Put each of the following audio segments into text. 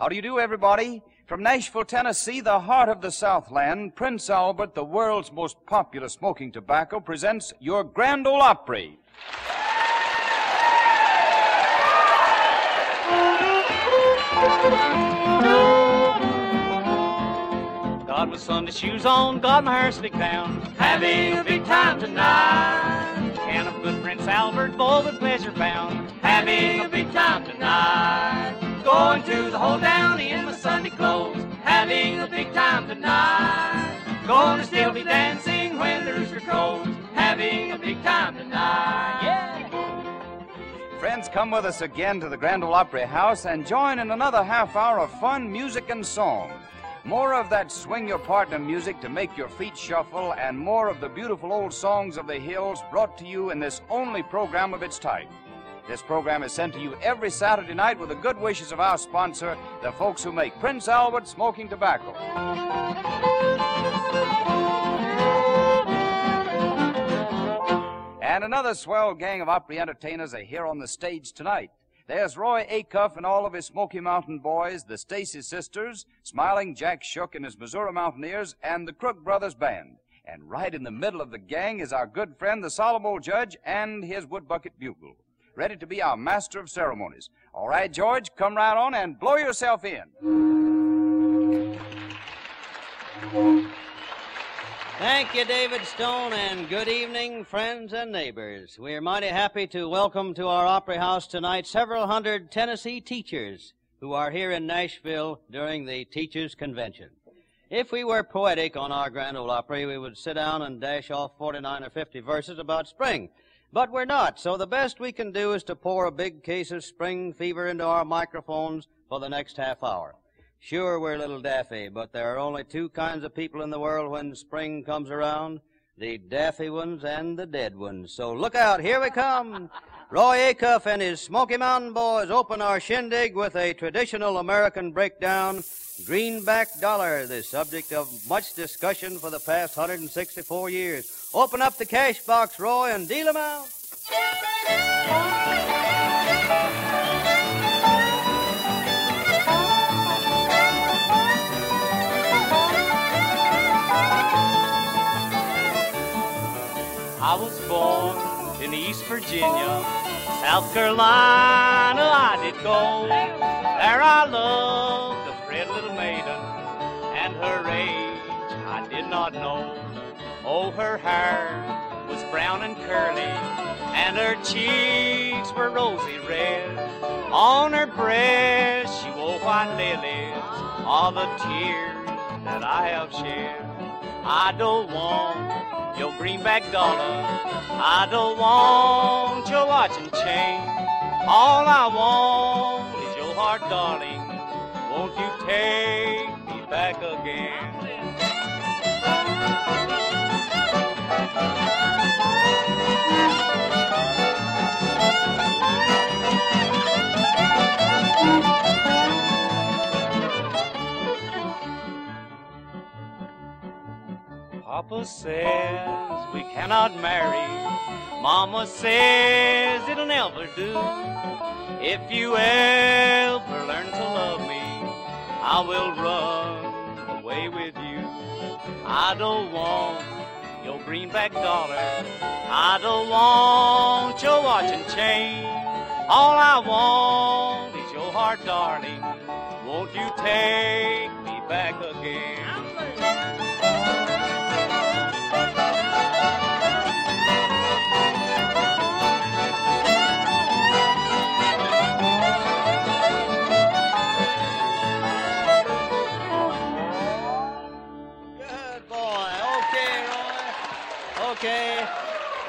How do you do, everybody? From Nashville, Tennessee, the heart of the Southland, Prince Albert, the world's most popular smoking tobacco, presents your Grand Ole Opry. Got my Sunday shoes on, got my hair slicked down, having a big time tonight. Can of good Prince Albert, full with pleasure bound, having a big time tonight. Going to the hold down in my Sunday clothes, having a big time tonight. Gonna still be dancing when the rooster crows, having a big time tonight. Yeah. Friends, come with us again to the Grand Ole Opry House and join in another half hour of fun, music, and song. More of that swing your partner music to make your feet shuffle, and more of the beautiful old songs of the hills brought to you in this only program of its type. This program is sent to you every Saturday night with the good wishes of our sponsor, the folks who make Prince Albert Smoking Tobacco. And another swell gang of Opry entertainers are here on the stage tonight. There's Roy Acuff and all of his Smoky Mountain boys, the Stacy sisters, Smiling Jack Shook and his Missouri Mountaineers, and the Crook Brothers Band. And right in the middle of the gang is our good friend, the solemn old judge, and his woodbucket bugle, ready to be our master of ceremonies. All right, George, come right on and blow yourself in. Thank you, David Stone, and good evening, friends and neighbors. We are mighty happy to welcome to our Opry House tonight several hundred Tennessee teachers who are here in Nashville during the Teachers Convention. If we were poetic on our Grand Ole Opry, we would sit down and dash off 49 or 50 verses about spring. But we're not, so the best we can do is to pour a big case of spring fever into our microphones for the next half hour. Sure, we're a little daffy, but there are only two kinds of people in the world when spring comes around the daffy ones and the dead ones. So look out, here we come. Roy Acuff and his Smoky Mountain Boys open our shindig with a traditional American breakdown, Greenback Dollar, the subject of much discussion for the past 164 years. Open up the cash box, Roy, and deal 'em out. I was born East Virginia, South Carolina I did go. There I loved a pretty little maiden, and her age I did not know. Oh, her hair was brown and curly, and her cheeks were rosy red. On her breast she wore white lilies, all the tears that I have shed. I don't want your greenback dollar. I don't want your watch and chain. All I want is your heart, darling. Won't you take me back again? Papa says we cannot marry. Mama says it'll never do. If you ever learn to love me, I will run away with you. I don't want your greenback dollar. I don't want your watch and chain. All I want is your heart, darling. Won't you take me back again?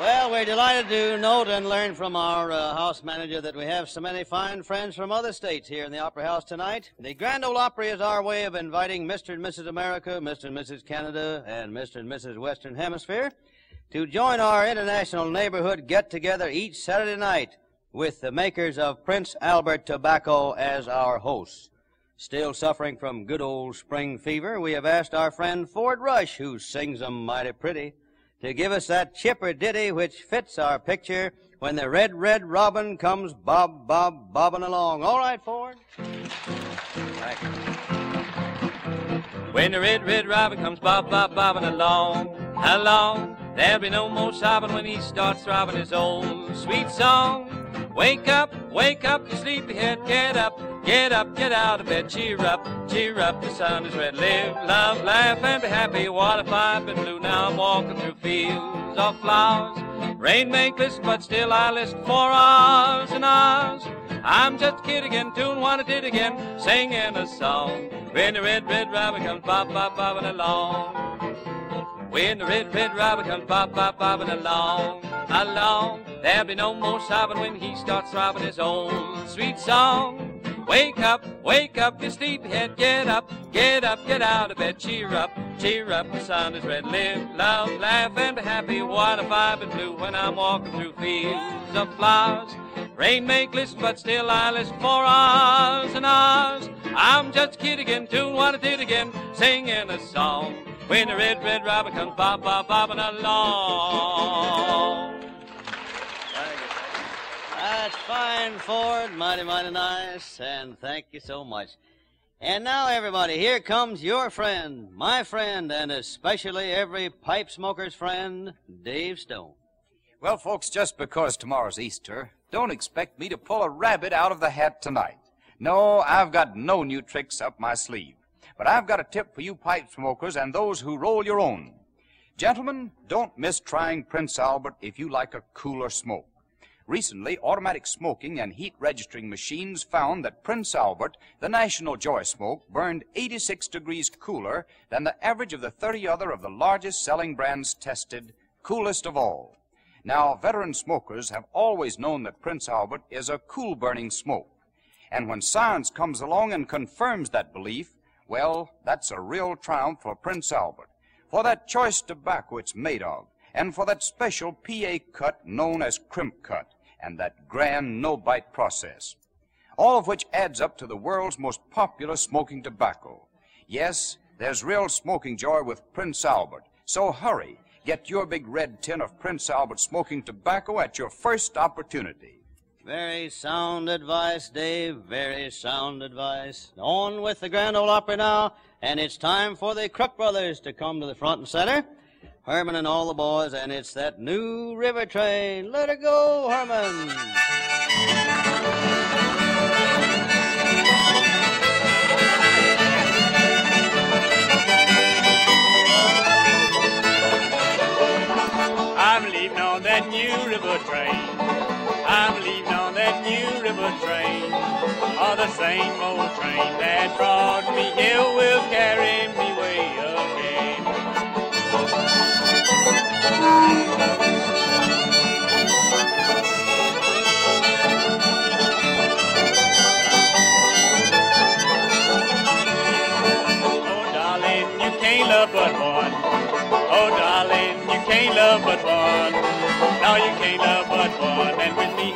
Well, we're delighted to note and learn from our uh, house manager that we have so many fine friends from other states here in the Opera House tonight. The Grand Ole Opry is our way of inviting Mr. and Mrs. America, Mr. and Mrs. Canada, and Mr. and Mrs. Western Hemisphere to join our international neighborhood get together each Saturday night with the makers of Prince Albert Tobacco as our hosts. Still suffering from good old spring fever, we have asked our friend Ford Rush, who sings 'em mighty pretty, to give us that chipper ditty which fits our picture when the red, red robin comes bob, bob, bobbing along. All right, Ford? When the red, red robin comes bob, bob, bobbing along, along, there'll be no more sobbing when he starts throbbing his old sweet song. Wake up, wake up, you sleepyhead, get up, get up, get out of bed, cheer up, cheer up, the sun is red. Live, love, laugh, and be happy. What if I've been blue? Now I'm walking through fields of flowers. Rain may glisten, but still I listen for hours and hours. I'm just a kid again, doing what I did again, singing a song. When the red, red robin comes bob, bob, bobbing along. When the red, red robin comes bob, bob, bobbing along, along, there'll be no more sobbing when he starts throbbing his old sweet song. Wake up, wake up, you sleepyhead, get up, get up, get out of bed, cheer up, cheer up, the sun is red, live, love, laugh, and be happy. What if I've been blue when I'm walking through fields of flowers? Rain may glisten, but still I listen for hours and hours. I'm just a kid again, doing what I did again, singing a song. When the red, red robin comes bob, bob, bobbing along. That's fine, Ford. Mighty, mighty nice. And thank you so much. And now, everybody, here comes your friend, my friend, and especially every pipe smoker's friend, Dave Stone. Well, folks, just because tomorrow's Easter, don't expect me to pull a rabbit out of the hat tonight. No, I've got no new tricks up my sleeve. But I've got a tip for you pipe smokers and those who roll your own. Gentlemen, don't miss trying Prince Albert if you like a cooler smoke. Recently, automatic smoking and heat registering machines found that Prince Albert, the national joy smoke, burned 86 degrees cooler than the average of the 30 other of the largest selling brands tested, coolest of all. Now, veteran smokers have always known that Prince Albert is a cool burning smoke. And when science comes along and confirms that belief, well, that's a real triumph for Prince Albert, for that choice tobacco it's made of, and for that special PA cut known as crimp cut, and that grand no-bite process. All of which adds up to the world's most popular smoking tobacco. Yes, there's real smoking joy with Prince Albert, so hurry, get your big red tin of Prince Albert smoking tobacco at your first opportunity. Very sound advice, Dave. Very sound advice. On with the Grand Ole Opry now, and it's time for the Crook Brothers to come to the front and center. Herman and all the boys, and it's that new river train. Let her go, Herman. I'm leaving on that new river train. I'm leaving on that new river train. On the same old train that brought me here will carry me way Oh, but one. Oh, darling, you can't love but one. No, you can't love but one. And with me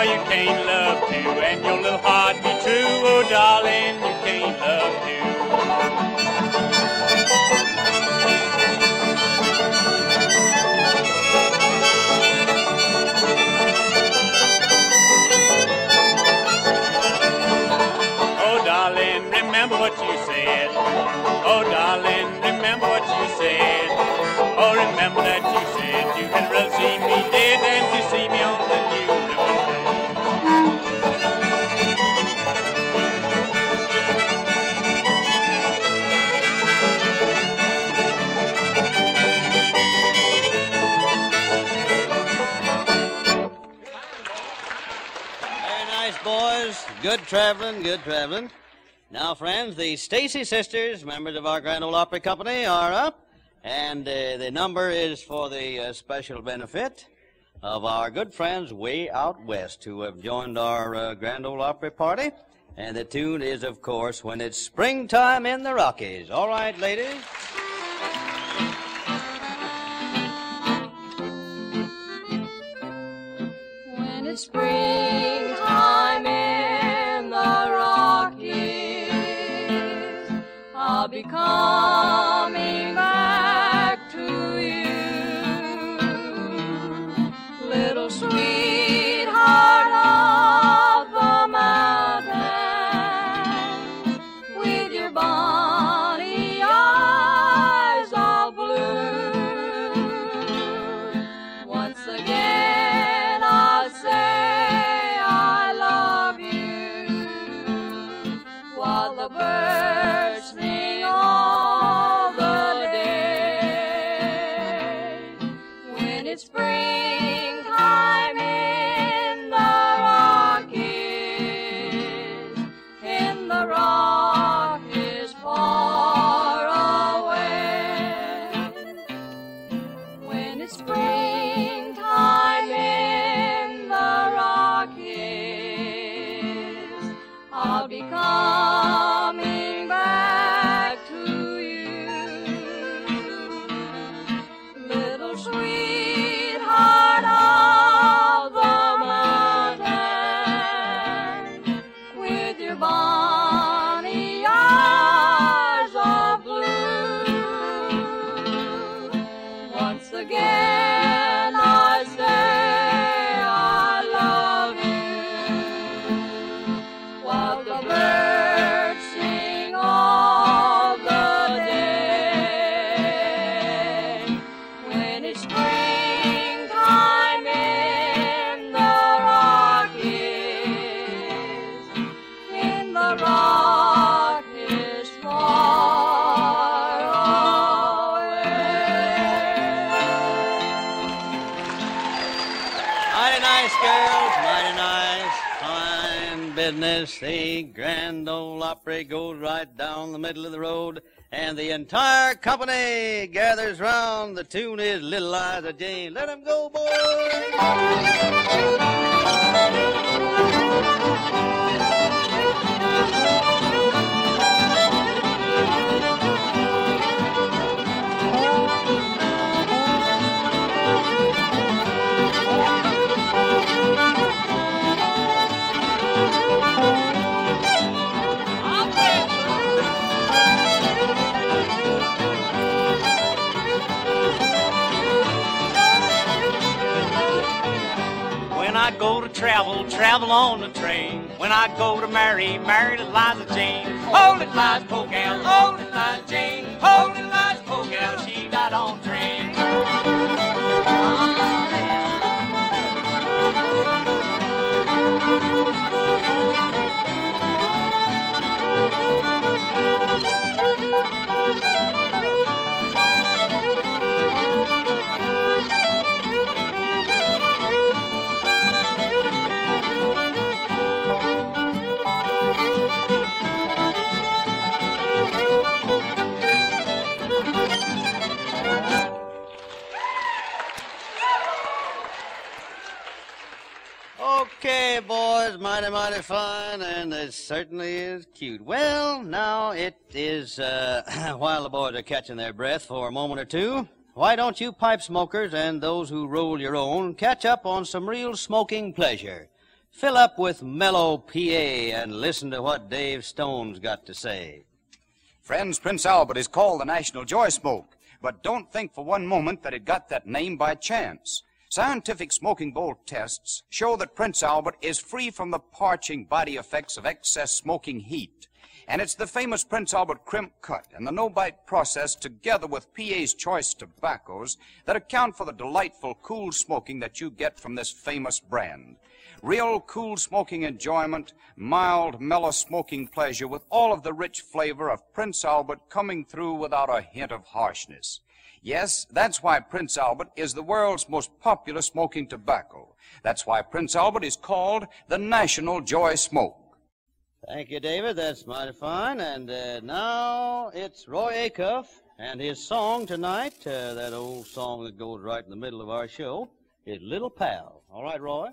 No, you can't love two, and your little heart be true. Oh, darling, you can't love two. Oh, darling, remember what you said. Oh, darling, remember what you said. Oh, remember that you traveling, good traveling. Now, friends, the Stacy sisters, members of our Grand Ole Opry Company, are up, and uh, the number is for the uh, special benefit of our good friends way out west who have joined our uh, Grand Ole Opry party. And the tune is, of course, When It's Springtime in the Rockies. All right, ladies. When it's springtime I'll I'll nice, girls. Mighty nice. Fine business. The Grand Ole Opry goes right down the middle of the road, and the entire company gathers round. The tune is Little Liza Jane. Let 'em go, boys. Travel, travel on the train. When I go to marry, marry Eliza Jane. Hold it, Liza Pogal, hold it, Liza Jane. Hold it, Liza Pogal, she died on train. Mighty, mighty fine, and it certainly is cute. Well, now it is, uh, while the boys are catching their breath for a moment or two, why don't you pipe smokers and those who roll your own catch up on some real smoking pleasure? Fill up with mellow PA and listen to what Dave Stone's got to say. Friends, Prince Albert is called the National Joy Smoke, but don't think for one moment that it got that name by chance. Scientific smoking bowl tests show that Prince Albert is free from the parching body effects of excess smoking heat. And it's the famous Prince Albert crimp cut and the no-bite process together with PA's choice tobaccos that account for the delightful cool smoking that you get from this famous brand. Real cool smoking enjoyment, mild, mellow smoking pleasure with all of the rich flavor of Prince Albert coming through without a hint of harshness. Yes, that's why Prince Albert is the world's most popular smoking tobacco. That's why Prince Albert is called the National Joy Smoke. Thank you, David. That's mighty fine. And uh, now it's Roy Acuff and his song tonight, uh, that old song that goes right in the middle of our show, is Little Pal. All right, Roy?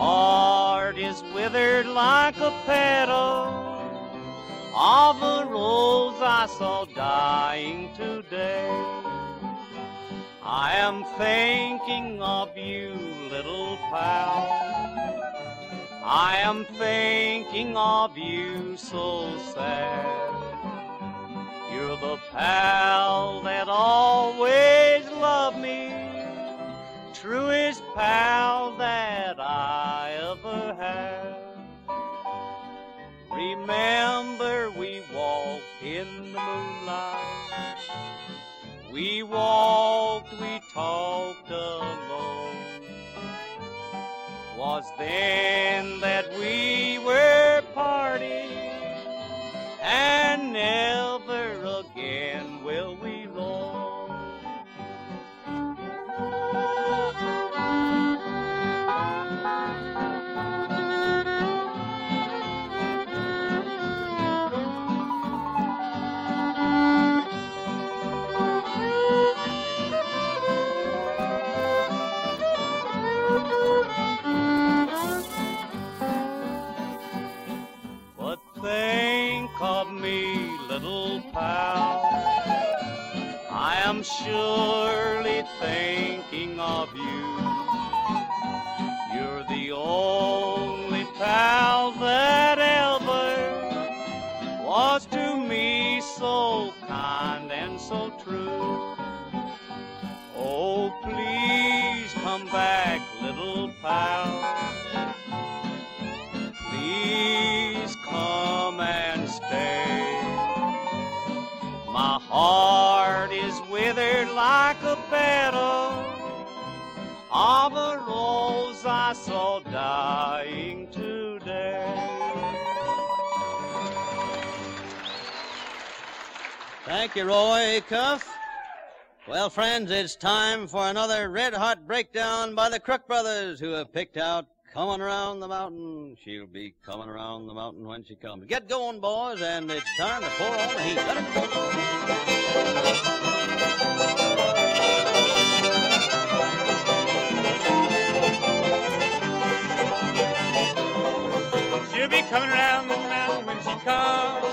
Heart is withered like a petal of a rose I saw dying today. I am thinking of you, little pal. I am thinking of you so sad. You're the pal that always loved me, truest pal that I Remember we walked in the moonlight. We walked, we talked alone. Was then that we like a petal of a rose I saw dying today. Thank you, Roy Acuff. Well, friends, it's time for another red hot breakdown by the Crook Brothers, who have picked out Coming Around the Mountain. She'll be coming around the mountain when she comes. Get going, boys, and it's time to pour on the heat. Coming around the mountain when she comes.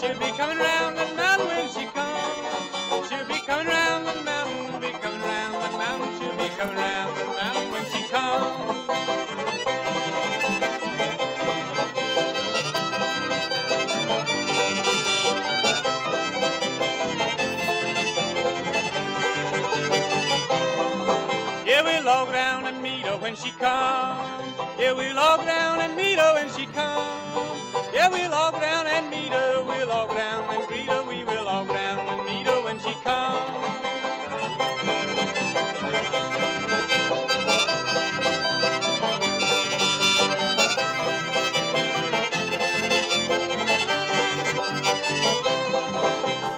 She'll be coming around the mountain when she comes. She'll be coming around the mountain, be coming around the mountain. She'll be coming around the mountain when she comes. Yeah, we'll go down and meet her when she comes. Yeah, we'll all go down and meet her when she comes. Yeah, we'll all go down and meet her. We'll all go down and greet her. We will all go down and meet her when she comes.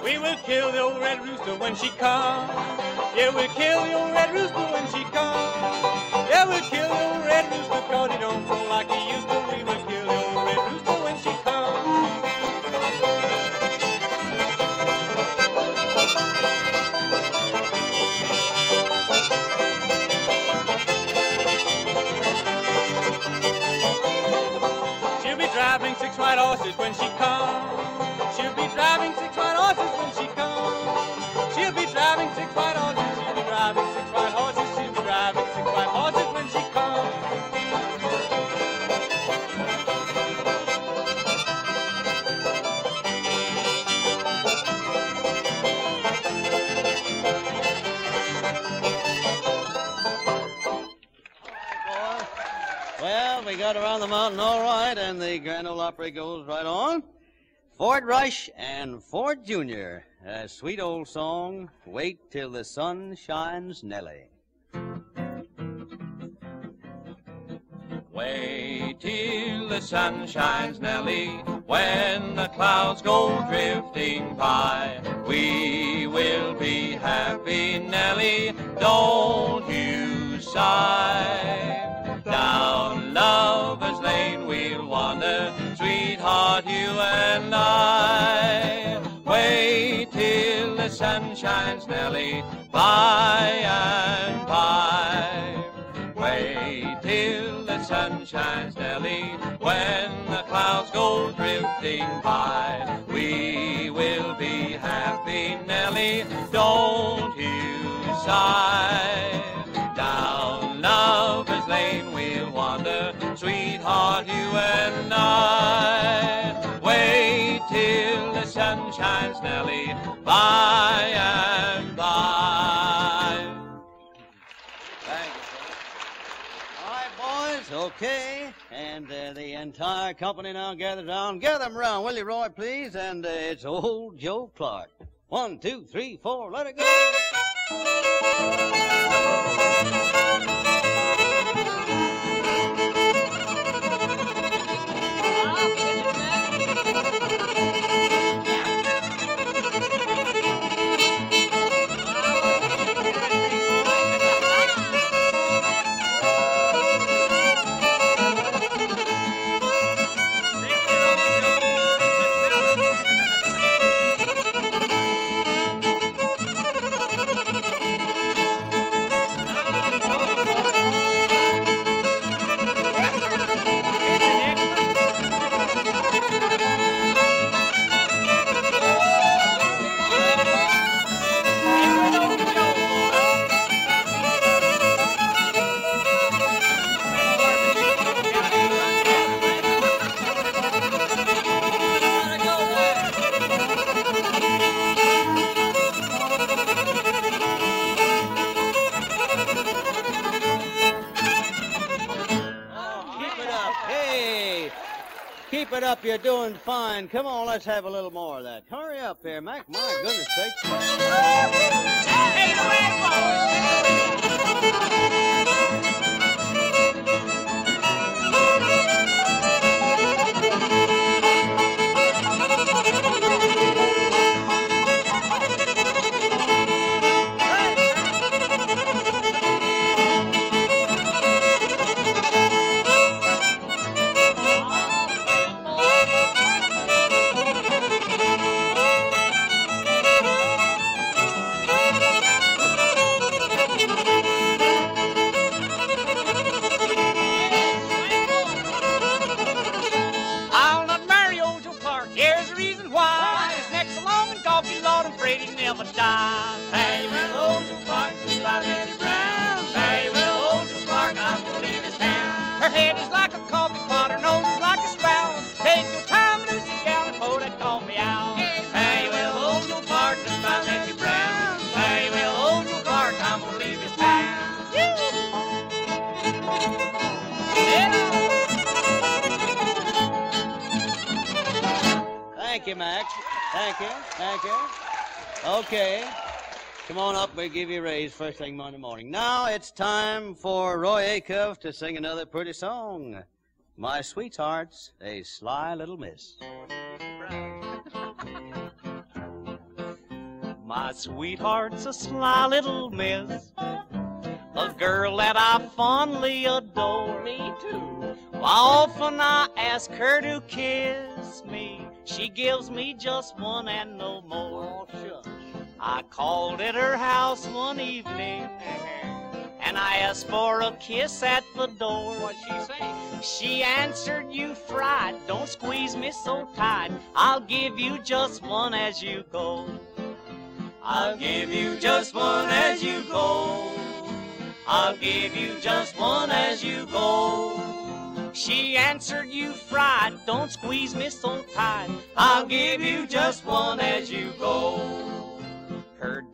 We will kill the old red rooster when she comes. Yeah, we'll kill the old red rooster when she comes. Yeah, we'll kill the old red rooster cause he don't Opry goes right on. Ford Rush and Ford Jr. A sweet old song, Wait Till the Sun Shines Nellie. Wait till the sun shines, Nellie, when the clouds go drifting by. We will be happy, Nellie, don't you sigh. And I. Wait till the sun shines, Nellie, by and by. Wait till the sun shines, Nellie, when the clouds go drifting by. We will be happy, Nellie, don't you sigh. Down Lover's Lane we'll wander, sweetheart, you and I. Sun shines, Nellie, by and by. Thank you, All right, boys, okay. And uh, the entire company now gathers around. Gather them around, will you, Roy, please? And uh, it's old Joe Clark. One, two, three, four, let it go. Fine. Come on, let's have a little more of that. Hurry up here, Mac. My goodness sakes. I'll Okay. Come on up. We'll give you a raise first thing Monday morning. Now it's time for Roy Acuff to sing another pretty song. My sweetheart's a sly little miss. My sweetheart's a sly little miss, a girl that I fondly adore. Me too. Often I ask her to kiss me, she gives me just one and no more. I called at her house one evening, and I asked for a kiss at the door. What she say? She answered, "You fried, don't squeeze me so tight. I'll give you just one as you go." I'll give you just one as you go. I'll give you just one as you go. She answered, You fried, don't squeeze me so tight. I'll give you just one as you go.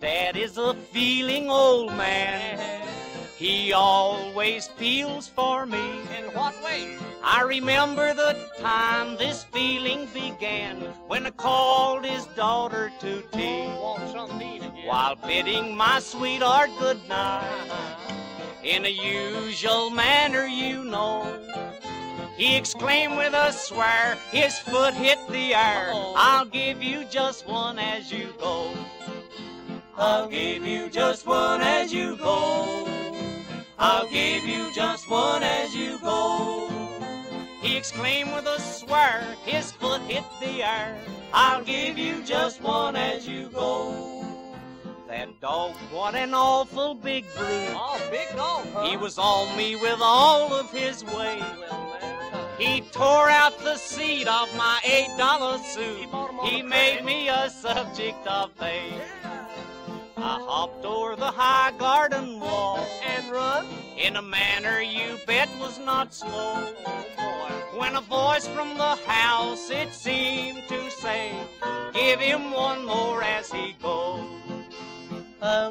Dad is a feeling old man. He always feels for me. In what way? I remember the time this feeling began when I called his daughter to tea. Oh, While bidding my sweetheart good night. Uh-huh. in a usual manner, you know. He exclaimed with a swear, his foot hit the air. I'll give you just one as you go. I'll give you just one as you go. I'll give you just one as you go. He exclaimed with a swear, his foot hit the air. I'll give you just one as you go. That dog, what an awful big brute. Oh, big dog, He was on me with all of his weight. He tore out the seat of my eight dollar suit. He made me a subject of bait. I hopped over the high garden wall and run in a manner you bet was not slow. When a voice from the house it seemed to say, Give him one more as he goes.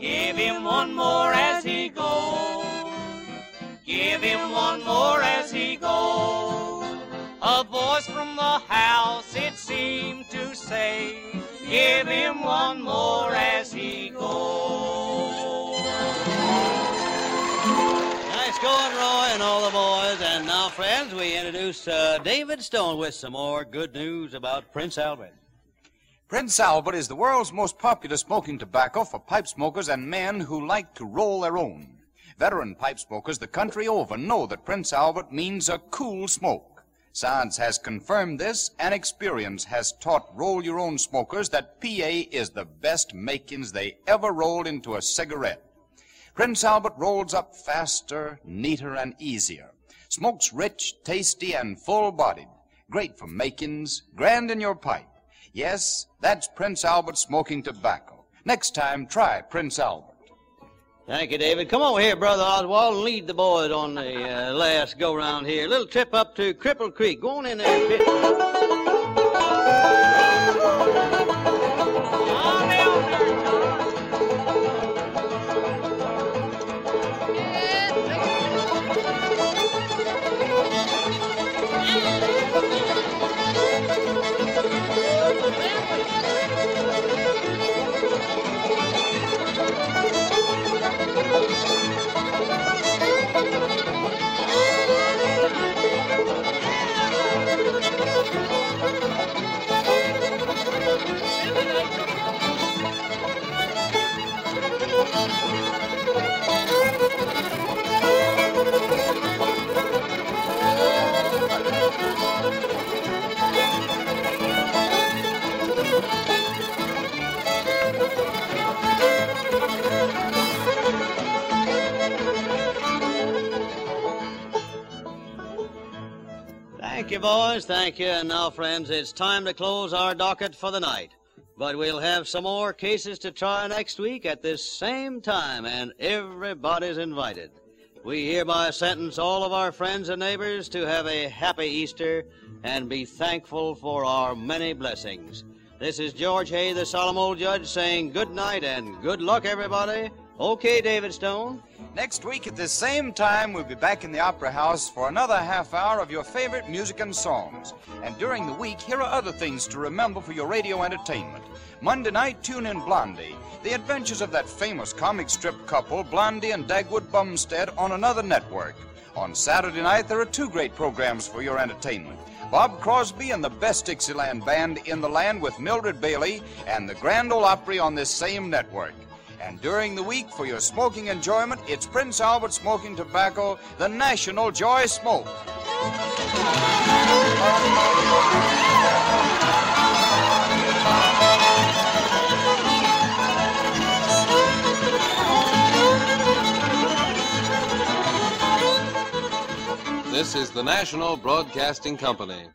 Give him one more as he goes. Give him one more as he goes. A voice from the house it seemed to say, Give him one more as he goes. Nice going, Roy, and all the boys. And now, friends, we introduce uh, David Stone with some more good news about Prince Albert. Prince Albert is the world's most popular smoking tobacco for pipe smokers and men who like to roll their own. Veteran pipe smokers the country over know that Prince Albert means a cool smoke. Science has confirmed this, and experience has taught roll your own smokers that PA is the best makings they ever rolled into a cigarette. Prince Albert rolls up faster, neater, and easier. Smokes rich, tasty, and full bodied. Great for makings, grand in your pipe. Yes, that's Prince Albert smoking tobacco. Next time, try Prince Albert. Thank you, David. Come over here, Brother Oswald, and lead the boys on the uh, last go round here. Little trip up to Cripple Creek. Go on in there. Thank you. And now, friends, it's time to close our docket for the night. But we'll have some more cases to try next week at this same time, and everybody's invited. We hereby sentence all of our friends and neighbors to have a happy Easter and be thankful for our many blessings. This is George Hay, the solemn old judge, saying good night and good luck, everybody. Okay, David Stone. Next week at this same time, we'll be back in the Opera House for another half hour of your favorite music and songs. And during the week, here are other things to remember for your radio entertainment. Monday night, tune in Blondie, the adventures of that famous comic strip couple, Blondie and Dagwood Bumstead, on another network. On Saturday night, there are two great programs for your entertainment. Bob Crosby and the best Dixieland band in the land with Mildred Bailey and the Grand Ole Opry on this same network. And during the week, for your smoking enjoyment, it's Prince Albert Smoking Tobacco, the National Joy Smoke. This is the National Broadcasting Company.